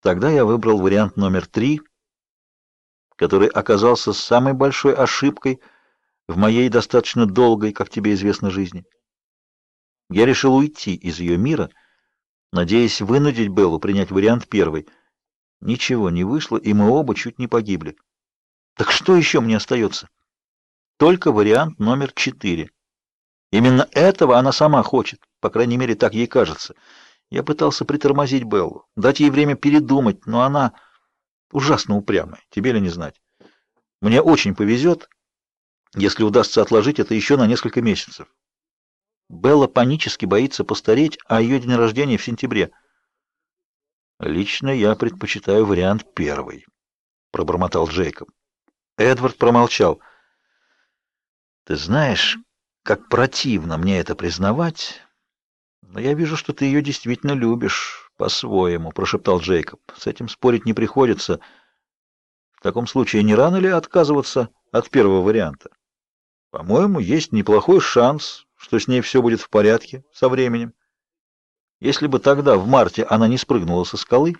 Тогда я выбрал вариант номер три, который оказался самой большой ошибкой в моей достаточно долгой, как тебе известно, жизни. Я решил уйти из ее мира, надеясь вынудить Беллу принять вариант первый. Ничего не вышло, и мы оба чуть не погибли. Так что еще мне остается? Только вариант номер четыре. Именно этого она сама хочет, по крайней мере, так ей кажется. Я пытался притормозить Беллу, дать ей время передумать, но она ужасно упрямая, тебе ли не знать. Мне очень повезет, если удастся отложить это еще на несколько месяцев. Белла панически боится постареть, а ее день рождения в сентябре. Лично я предпочитаю вариант первый, пробормотал Джейкоб. Эдвард промолчал. Ты знаешь, как противно мне это признавать, но я вижу, что ты ее действительно любишь по-своему, прошептал Джейкоб. С этим спорить не приходится. В таком случае не рано ли отказываться от первого варианта? По-моему, есть неплохой шанс, что с ней все будет в порядке со временем. Если бы тогда в марте она не спрыгнула со скалы,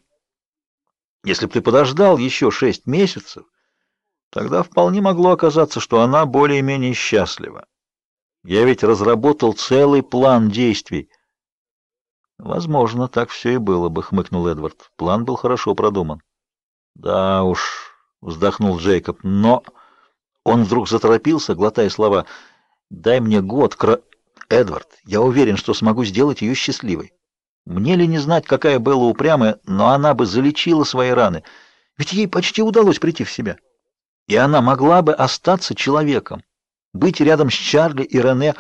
если бы ты подождал еще шесть месяцев, тогда вполне могло оказаться, что она более-менее счастлива. Я ведь разработал целый план действий. Возможно, так все и было бы, хмыкнул Эдвард. План был хорошо продуман. Да уж, вздохнул Джейкоб, но он вдруг заторопился, глотая слова. Дай мне год, кра... Эдвард, я уверен, что смогу сделать ее счастливой. Мне ли не знать, какая была упрямая, но она бы залечила свои раны. Ведь ей почти удалось прийти в себя. И она могла бы остаться человеком, быть рядом с Чарли и Рене,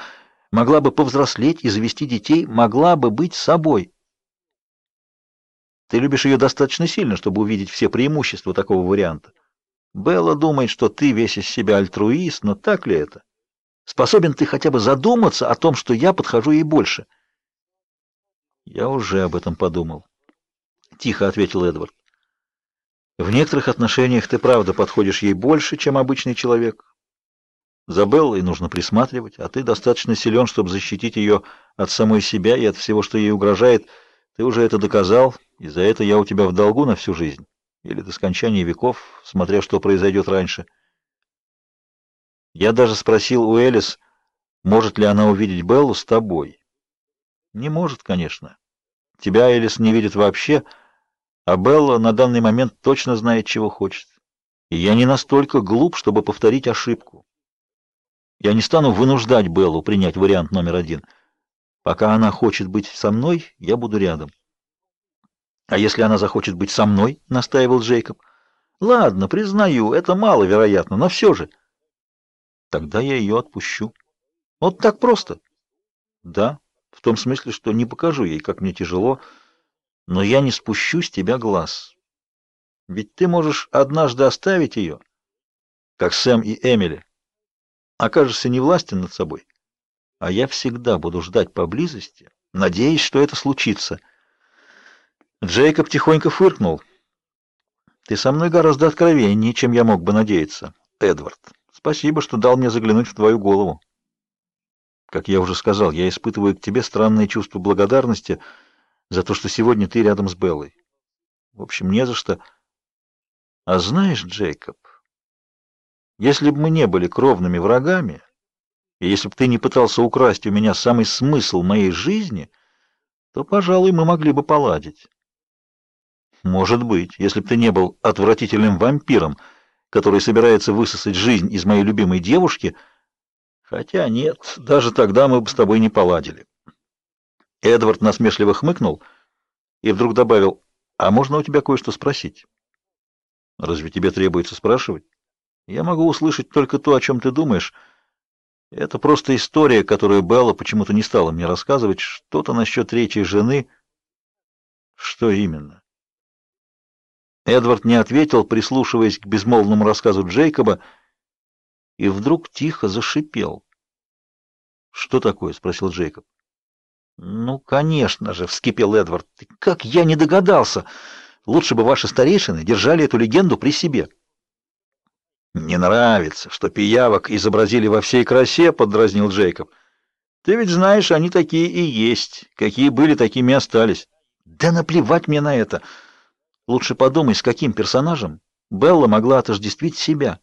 могла бы повзрослеть и завести детей, могла бы быть собой. Ты любишь ее достаточно сильно, чтобы увидеть все преимущества такого варианта. Белла думает, что ты весь из себя альтруист, но так ли это? Способен ты хотя бы задуматься о том, что я подхожу ей больше? Я уже об этом подумал, тихо ответил Эдвард. В некоторых отношениях ты правда подходишь ей больше, чем обычный человек. За Беллой нужно присматривать, а ты достаточно силен, чтобы защитить ее от самой себя и от всего, что ей угрожает. Ты уже это доказал, и за это я у тебя в долгу на всю жизнь, или до скончания веков, смотря что произойдет раньше. Я даже спросил у Элис, может ли она увидеть Беллу с тобой. Не может, конечно. Тебя Элис не видит вообще, а Белла на данный момент точно знает, чего хочет. И я не настолько глуп, чтобы повторить ошибку. Я не стану вынуждать Беллу принять вариант номер один. Пока она хочет быть со мной, я буду рядом. А если она захочет быть со мной, настаивал Джейкоб. Ладно, признаю, это маловероятно, но все же. Тогда я ее отпущу. Вот так просто. Да, в том смысле, что не покажу ей, как мне тяжело, но я не спущу с тебя глаз. Ведь ты можешь однажды оставить ее, как Сэм и Эмили окажешься невластен над собой, а я всегда буду ждать поблизости, надеясь, что это случится. Джейкоб тихонько фыркнул. Ты со мной гораздо откровеннее, чем я мог бы надеяться, Эдвард. Спасибо, что дал мне заглянуть в твою голову. Как я уже сказал, я испытываю к тебе странное чувство благодарности за то, что сегодня ты рядом с Беллой. В общем, не за что. А знаешь, Джейкоб, если бы мы не были кровными врагами, и если бы ты не пытался украсть у меня самый смысл моей жизни, то, пожалуй, мы могли бы поладить. Может быть, если бы ты не был отвратительным вампиром, который собирается высосать жизнь из моей любимой девушки, хотя нет, даже тогда мы бы с тобой не поладили. Эдвард насмешливо хмыкнул и вдруг добавил: "А можно у тебя кое-что спросить?" "Разве тебе требуется спрашивать?" Я могу услышать только то, о чем ты думаешь. Это просто история, которую Белла почему-то не стала мне рассказывать, что-то насчет третьей жены. Что именно? Эдвард не ответил, прислушиваясь к безмолвному рассказу Джейкоба, и вдруг тихо зашипел. Что такое, спросил Джейкоб. Ну, конечно же, вскипел Эдвард. Как я не догадался. Лучше бы ваши старейшины держали эту легенду при себе. Не нравится, что пиявок изобразили во всей красе, подразнил Джейкоб. Ты ведь знаешь, они такие и есть, какие были, такими и остались. Да наплевать мне на это. Лучше подумай, с каким персонажем Белла могла отождествить себя.